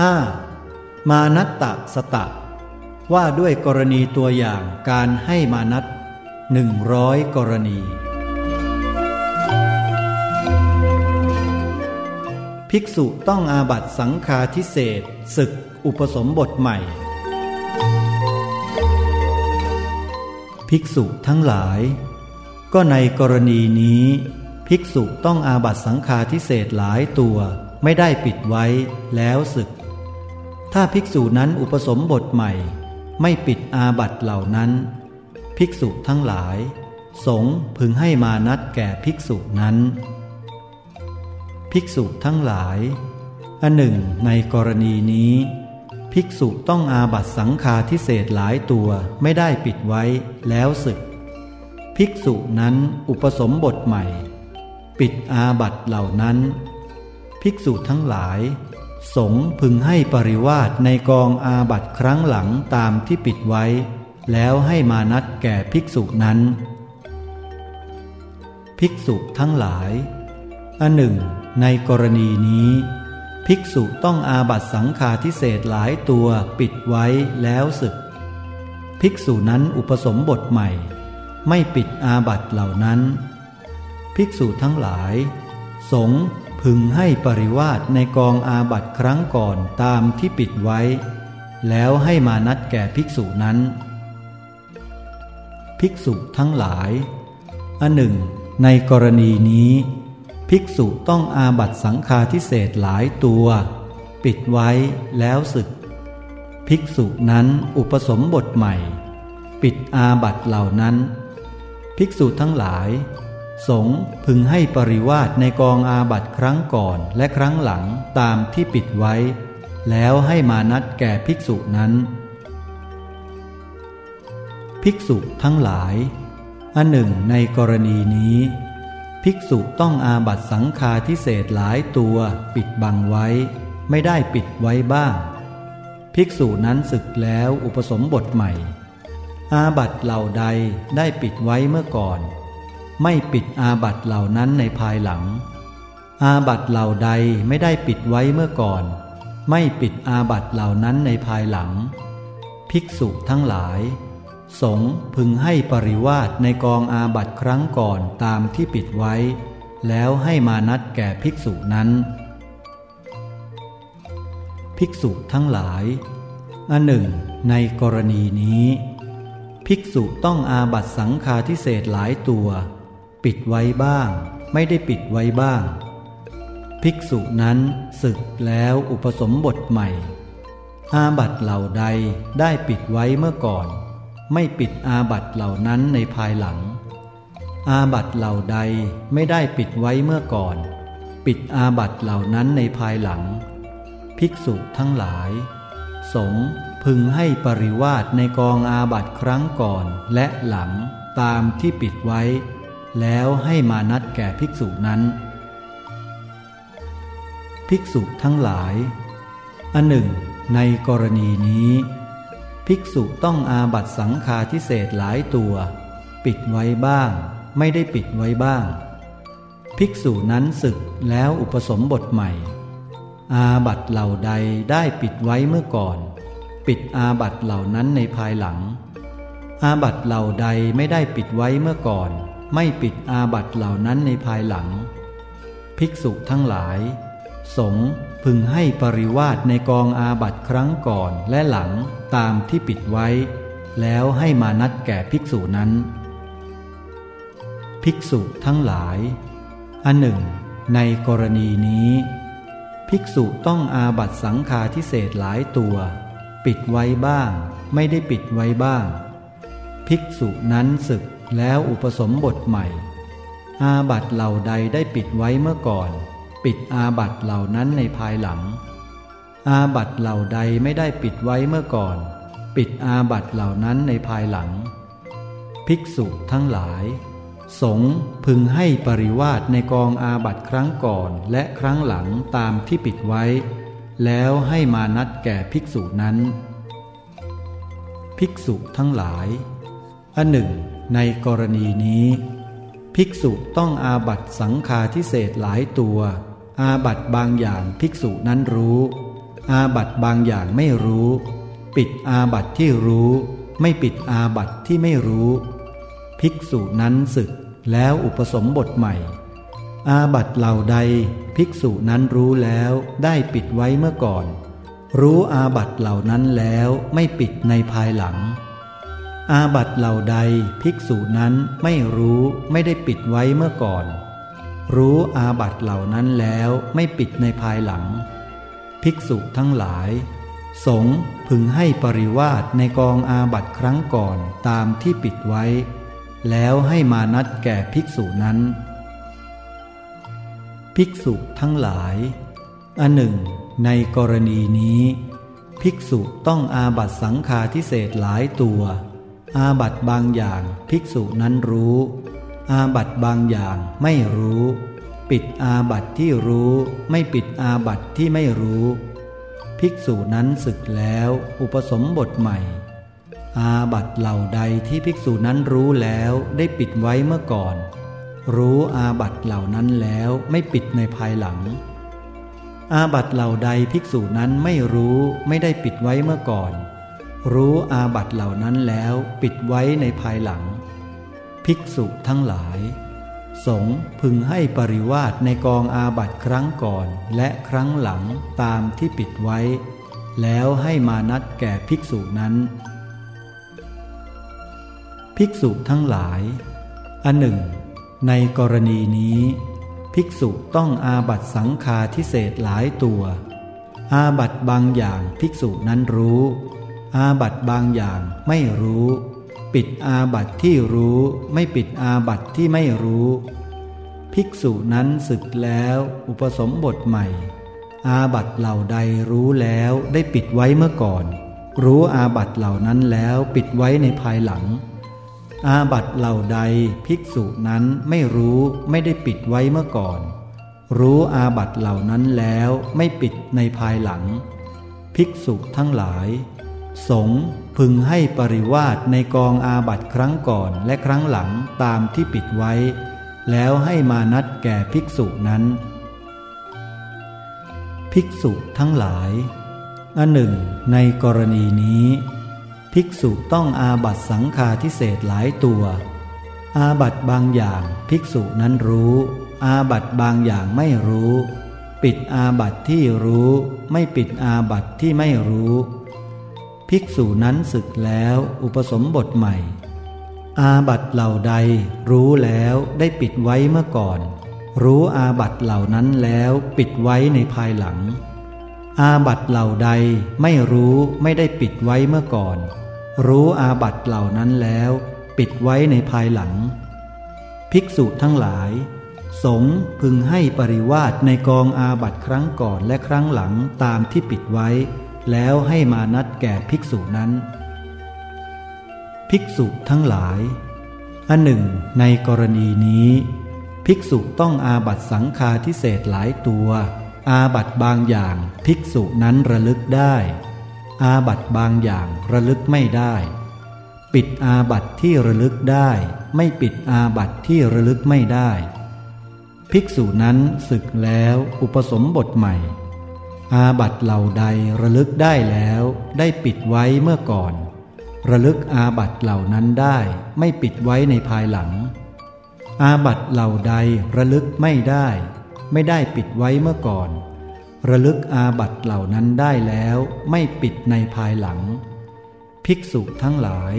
5. มานัตตสตะ ว่าด้วยกรณีตัวอย่างการให้มานัตหนึ่งร้อยกรณี ภิกษุต้องอาบัตสังฆาทิเศษศึกอุปสมบทใหม่ ภิกษุทั้งหลาย ก็ในกรณีนี้ ภิกษุต้องอาบัตสังฆาทิเศษหลายตัวไม่ได้ปิดไว้แล้วศึก ถ้าภิกษุนั้นอุปสมบทใหม่ ไม่ปิดอาบัตเหล่านั้น ภิกษุทั้งหลาย สงพึงให้มานัดแก่ภิกษุนั้น ภิกษุทั้งหลาย อันหนึ่งในกรณีนี้ ภิกษุต้องอาบัตสังฆาทิเศษหลายตัวไม่ได้ปิดไว้แล้วศึก ภิกษุนั้นอุปสมบทใหม่ ปิดอาบัตเหล่านั้น ภิกษุทั้งหลาย สงพึงให้ปริวาสในกองอาบัตครั้งหลังตามที่ปิดไว้ แล้วให้มานัดแก่ภิกษุนั้น ภิกษุทั้งหลายอันหนึ่ง ในกรณีนี้ ภิกษุต้องอาบัตสังฆาทิเศษหลายตัวปิดไว้แล้วศึก ภิกษุนั้นอุปสมบทใหม่ ไม่ปิดอาบัตเหล่านั้น ภิกษุทั้งหลาย สง พึงให้ปริวาสในกองอาบัตครั้งก่อนตามที่ปิดไว้ แล้วให้มานัดแก่ภิกษุนั้น ภิกษุทั้งหลาย อันหนึ่ง ในกรณีนี้ ภิกษุต้องอาบัตสังฆาทิเศษหลายตัว ปิดไว้แล้วศึก ภิกษุนั้นอุปสมบทใหม่ ปิดอาบัตเหล่านั้น ภิกษุทั้งหลาย สงพึงให้ปริวาสในกองอาบัตครั้งก่อนและครั้งหลังตามที่ปิดไว้ แล้วให้มานัดแก่ภิกษุนั้น ภิกษุทั้งหลาย อันหนึ่งในกรณีนี้ ภิกษุต้องอาบัตสังฆาทิเศษหลายตัวปิดบังไว้ ไม่ได้ปิดไว้บ้าง ภิกษุนั้นสึกแล้วอุปสมบทใหม่ อาบัติเหล่าใดได้ปิดไว้เมื่อก่อน ไม่ปิดอาบัติเหล่านั้นในภายหลัง อาบัติเหล่าใดไม่ได้ปิดไว้เมื่อก่อน ไม่ปิดอาบัติเหล่านั้นในภายหลัง ภิกษุทั้งหลาย สงฆ์พึงให้ปริวาสในกองอาบัติครั้งก่อนตามที่ปิดไว้ แล้วให้มานัดแก่ภิกษุนั้น ภิกษุทั้งหลายอันหนึ่ง ในกรณีนี้ ภิกษุต้องอาบัตสังฆาทิเศษหลายตัว ปิดไว้บ้าง ไม่ได้ปิดไว้บ้าง ภิกษุนั้นศึกแล้วอุปสมบทใหม่ อาบัตเหล่าใดได้ปิดไว้เมื่อก่อน ไม่ปิดอาบัตเหล่านั้นในภายหลัง อาบัตเหล่าใดไม่ได้ปิดไว้เมื่อก่อน ปิดอาบัตเหล่านั้นในภายหลัง ภิกษุทั้งหลาย สงพึงให้ปริวาสในกองอาบัตครั้งก่อนและหลังตามที่ปิดไว้ แล้วให้มานัดแก่ภิกษุนั้น ภิกษุทั้งหลาย อันหนึ่ง ในกรณีนี้ ภิกษุต้องอาบัตสังฆาทิเศษหลายตัว ปิดไว้บ้าง ไม่ได้ปิดไว้บ้าง ภิกษุนั้นศึกแล้วอุปสมบทใหม่ อาบัตเหล่าใดได้ปิดไว้เมื่อก่อน ปิดอาบัตเหล่านั้นในภายหลัง อาบัตเหล่าใดไม่ได้ปิดไว้เมื่อก่อน ไม่ปิดอาบัตเหล่านั้นในภายหลัง ภิกษุทั้งหลาย สงพึงให้ปริวาสในกองอาบัตครั้งก่อนและหลังตามที่ปิดไว้ แล้วให้มานัดแก่ภิกษุนั้น ภิกษุทั้งหลาย อันหนึ่ง ในกรณีนี้ ภิกษุต้องอาบัตสังฆาทิเศษหลายตัว ปิดไว้บ้าง ไม่ได้ปิดไว้บ้าง ภิกษุนั้นศึกแล้วอุปสมบทใหม่ อาบัตเหล่าใดได้ปิดไว้เมื่อก่อน ปิดอาบัตเหล่านั้นในภายหลัง อาบัตเหล่าใดไม่ได้ปิดไว้เมื่อก่อน ปิดอาบัตเหล่านั้นในภายหลัง ภิกษุทั้งหลาย สงพึงให้ปริวาสในกองอาบัตครั้งก่อนและครั้งหลังตามที่ปิดไว้ แล้วให้มานัดแก่ภิกษุนั้น ภิกษุทั้งหลาย อันหนึ่ง ในกรณีนี้ ภิกษุต้องอาบัตสังฆาทิเศษหลายตัว อาบัติบางอย่างภิกษุนั้นรู้ อาบัติบางอย่างไม่รู้ ปิดอาบัติที่รู้ ไม่ปิดอาบัติที่ไม่รู้ ภิกษุนั้นสึกแล้วอุปสมบทใหม่ อาบัติเหล่าใดภิกษุนั้นรู้แล้วได้ปิดไว้เมื่อก่อน รู้อาบัติเหล่านั้นแล้วไม่ปิดในภายหลัง อาบัติเหล่าใดภิกษุนั้นไม่รู้ไม่ได้ปิดไว้เมื่อก่อน รู้อาบัตเหล่านั้นแล้วไม่ปิดในภายหลัง ภิกษุทั้งหลาย สงพึงให้ปริวาสในกองอาบัตครั้งก่อนตามที่ปิดไว้ แล้วให้มานัดแก่ภิกษุนั้น ภิกษุทั้งหลาย อันหนึ่ง ในกรณีนี้ ภิกษุต้องอาบัตสังฆาทิเศษหลายตัว อาบัติบางอย่างภิกษุนั้นรู้ อาบัติบางอย่างไม่รู้ ปิดอาบัติที่รู้ไม่ปิดอาบัติที่ไม่รู้ ภิกษุนั้นสึกแล้วอุปสมบทใหม่ อาบัติเหล่าใดที่ภิกษุนั้นรู้แล้วได้ปิดไว้เมื่อก่อน รู้อาบัติเหล่านั้นแล้วไม่ปิดในภายหลัง อาบัติเหล่าใดภิกษุนั้นไม่รู้ไม่ได้ปิดไว้เมื่อก่อน รู้อาบัตเหล่านั้นแล้วปิดไว้ในภายหลัง ภิกษุทั้งหลาย สงพึงให้ปริวาสในกองอาบัตครั้งก่อนและครั้งหลังตามที่ปิดไว้ แล้วให้มานัดแก่ภิกษุนั้น ภิกษุทั้งหลาย อันหนึ่ง ในกรณีนี้ ภิกษุต้องอาบัตสังฆาทิเศษหลายตัว อาบัตบางอย่างภิกษุนั้นรู้ อาบัตบางอย่างไม่รู้ ปิดอาบัตที่รู้ไม่ปิดอาบัตที่ไม่รู้ ภิกษุนั้นศึกแล้วอุปสมบทใหม่ อาบัตเหล่าใดรู้แล้วได้ปิดไว้เมื่อก่อน รู้อาบัตเหล่านั้นแล้วปิดไว้ในภายหลัง อาบัตเหล่าใดภิกษุนั้นไม่รู้ไม่ได้ปิดไว้เมื่อก่อน รู้อาบัตเหล่านั้นแล้วไม่ปิดในภายหลัง ภิกษุทั้งหลาย สงพึงให้ปริวาสในกองอาบัตครั้งก่อนและครั้งหลังตามที่ปิดไว้ แล้วให้มานัดแก่ภิกษุนั้น ภิกษุทั้งหลายอันหนึ่ง ในกรณีนี้ ภิกษุต้องอาบัตสังฆาทิเศษหลายตัว อาบัตบางอย่างภิกษุนั้นรู้ อาบัตบางอย่างไม่รู้ ปิดอาบัตที่รู้ ไม่ปิดอาบัตที่ไม่รู้ ภิกษุนั้นศึกแล้วอุปสมบทใหม่ อาบัตเหล่าใดรู้แล้วได้ปิดไว้เมื่อก่อน รู้อาบัตเหล่านั้นแล้วปิดไว้ในภายหลัง อาบัตเหล่าใดไม่รู้ไม่ได้ปิดไว้เมื่อก่อน รู้อาบัตเหล่านั้นแล้วปิดไว้ในภายหลัง ภิกษุทั้งหลาย สงพึงให้ปริวาสในกองอาบัตครั้งก่อนและครั้งหลังตามที่ปิดไว้ แล้วให้มานัดแก่ภิกษุนั้น ภิกษุทั้งหลาย อันหนึ่ง ในกรณีนี้ ภิกษุต้องอาบัตสังฆาทิเศษหลายตัว อาบัตบางอย่างภิกษุนั้นระลึกได้ อาบัตบางอย่างระลึกไม่ได้ ปิดอาบัตที่ระลึกได้ ไม่ปิดอาบัตที่ระลึกไม่ได้ ภิกษุนั้นศึกแล้วอุปสมบทใหม่ อาบัตเหล่าใดระลึกได้แล้วได้ปิดไว้เมื่อก่อน ระลึกอาบัตเหล่านั้นได้ไม่ปิดไว้ในภายหลัง อาบัตเหล่าใดระลึกไม่ได้ ไม่ได้ปิดไว้เมื่อก่อน ระลึกอาบัตเหล่านั้นได้แล้วไม่ปิดในภายหลัง ภิกษุทั้งหลาย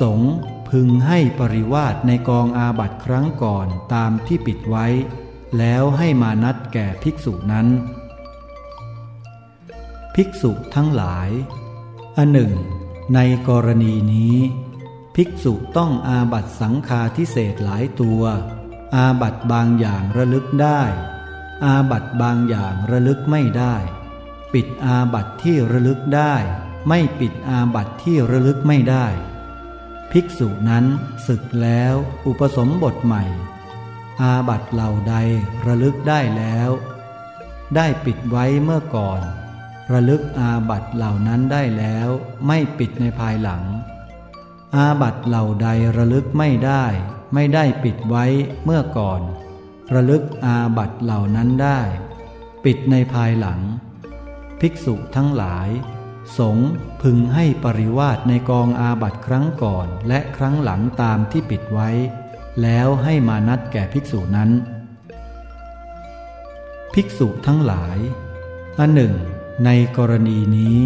สงพึงให้ปริวาสในกองอาบัตครั้งก่อนตามที่ปิดไว้ แล้วให้มานัดแก่ภิกษุนั้น ภิกษุทั้งหลาย อันหนึ่ง ในกรณีนี้ ภิกษุต้องอาบัตสังฆาทิเศษหลายตัว อาบัตบางอย่างระลึกได้ อาบัตบางอย่างระลึกไม่ได้ ปิดอาบัตที่ระลึกได้ ไม่ปิดอาบัตที่ระลึกไม่ได้ ภิกษุนั้นศึกแล้วอุปสมบทใหม่ อาบัตเหล่าใดระลึกได้แล้ว ได้ปิดไว้เมื่อก่อน ระลึกอาบัตเหล่านั้นได้แล้วไม่ปิดในภายหลัง อาบัตเหล่าใดระลึกไม่ได้ ไม่ได้ปิดไว้เมื่อก่อน ระลึกอาบัตเหล่านั้นได้ ปิดในภายหลัง ภิกษุทั้งหลาย สงพึงให้ปริวาสในกองอาบัตครั้งก่อนและครั้งหลังตามที่ปิดไว้ แล้วให้มานัดแก่ภิกษุนั้น ภิกษุทั้งหลายอันหนึ่ง ในกรณีนี้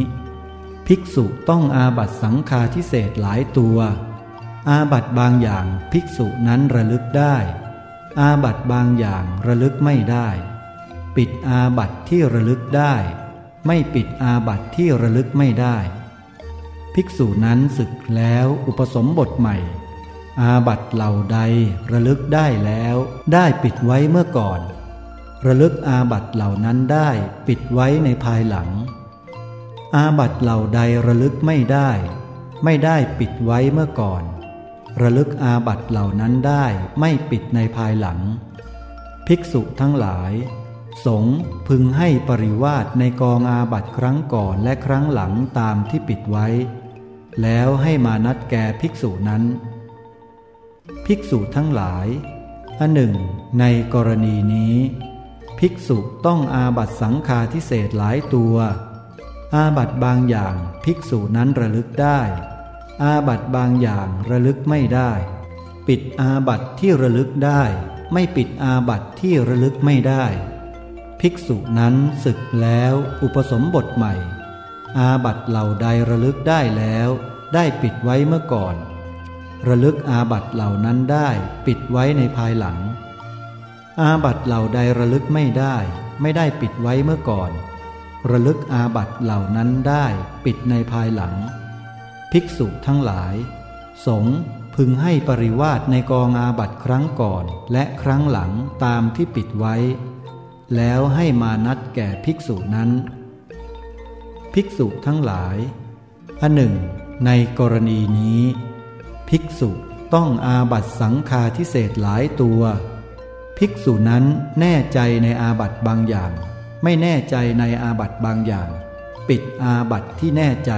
ภิกษุต้องอาบัตสังฆาทิเศษหลายตัว อาบัตบางอย่างภิกษุนั้นระลึกได้ อาบัตบางอย่างระลึกไม่ได้ ปิดอาบัตที่ระลึกได้ ไม่ปิดอาบัตที่ระลึกไม่ได้ ภิกษุนั้นศึกแล้วอุปสมบทใหม่ อาบัตเหล่าใดระลึกได้แล้ว ได้ปิดไว้เมื่อก่อน ระลึกอาบัตเหล่านั้นได้ปิดไว้ในภายหลัง อาบัตเหล่าใดระลึกไม่ได้ ไม่ได้ปิดไว้เมื่อก่อน ระลึกอาบัตเหล่านั้นได้ไม่ปิดในภายหลัง ภิกษุทั้งหลาย สงพึงให้ปริวาสในกองอาบัตครั้งก่อนและครั้งหลังตามที่ปิดไว้ แล้วให้มานัดแก่ภิกษุนั้น ภิกษุทั้งหลายอันหนึ่ง ในกรณีนี้ ภิกษุต้องอาบัตสังฆาทิเศษหลายตัว อาบัตบางอย่างภิกษุนั้นระลึกได้ อาบัตบางอย่างระลึกไม่ได้ ปิดอาบัตที่ระลึกได้ ไม่ปิดอาบัตที่ระลึกไม่ได้ ภิกษุนั้นศึกแล้วอุปสมบทใหม่ อาบัตเหล่าใดระลึกได้แล้ว ได้ปิดไว้เมื่อก่อน ระลึกอาบัตเหล่านั้นได้ปิดไว้ในภายหลัง อาบัตเหล่าใดระลึกไม่ได้ ไม่ได้ปิดไว้เมื่อก่อน ระลึกอาบัตเหล่านั้นได้ปิดในภายหลัง ภิกษุทั้งหลาย สงพึงให้ปริวาสในกองอาบัตครั้งก่อนและครั้งหลังตามที่ปิดไว้ แล้วให้มานัดแก่ภิกษุนั้น ภิกษุทั้งหลายอันหนึ่ง ในกรณีนี้ ภิกษุต้องอาบัตสังฆาทิเศษหลายตัว ภิกษุนั้นแน่ใจในอาบัตบางอย่าง ไม่แน่ใจในอาบัตบางอย่าง ปิดอาบัตที่แน่ใจ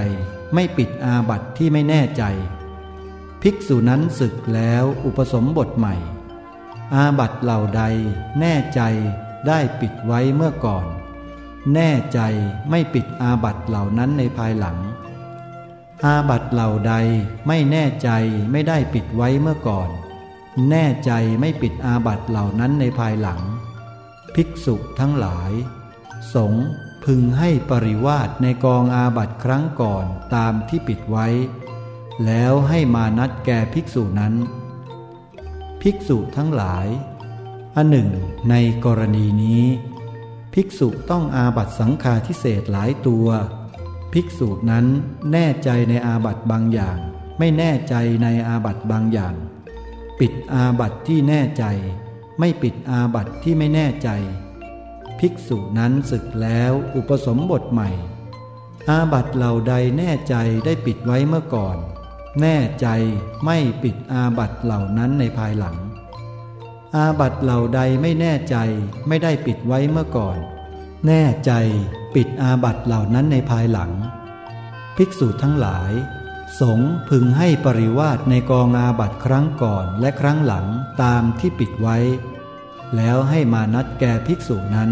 ไม่ปิดอาบัตที่ไม่แน่ใจ ภิกษุนั้นสึกแล้วอุปสมบทใหม่ อาบัติเหล่าใด แน่ใจได้ปิดไว้เมื่อก่อน แน่ใจไม่ปิดอาบัติเหล่านั้นในภายหลัง อาบัติเหล่าใดไม่แน่ใจไม่ได้ปิดไว้เมื่อก่อน แน่ใจไม่ปิดอาบัติเหล่านั้นในภายหลัง ภิกษุทั้งหลาย สงฆ์พึงให้ปริวาสในกองอาบัติครั้งก่อนตามที่ปิดไว้ แล้วให้มานัดแก่ภิกษุนั้น ภิกษุทั้งหลาย อันหนึ่ง ในกรณีนี้ ภิกษุต้องอาบัตสังฆาทิเศษหลายตัว ภิกษุนั้นแน่ใจในอาบัตบางอย่าง ไม่แน่ใจในอาบัตบางอย่าง ปิดอาบัตที่แน่ใจ ไม่ปิดอาบัตที่ไม่แน่ใจ ภิกษุนั้นศึกแล้วอุปสมบทใหม่ อาบัติเหล่าใดแน่ใจได้ปิดไว้เมื่อก่อน แน่ใจไม่ปิดอาบัติเหล่านั้นในภายหลัง อาบัติเหล่าใดไม่แน่ใจไม่ได้ปิดไว้เมื่อก่อน แน่ใจปิดอาบัติเหล่านั้นในภายหลัง ภิกษุทั้งหลาย สงฆ์พึงให้ปริวาสในกองอาบัติครั้งก่อนและครั้งหลังตามที่ปิดไว้ แล้วให้มานัตแก่ภิกษุนั้น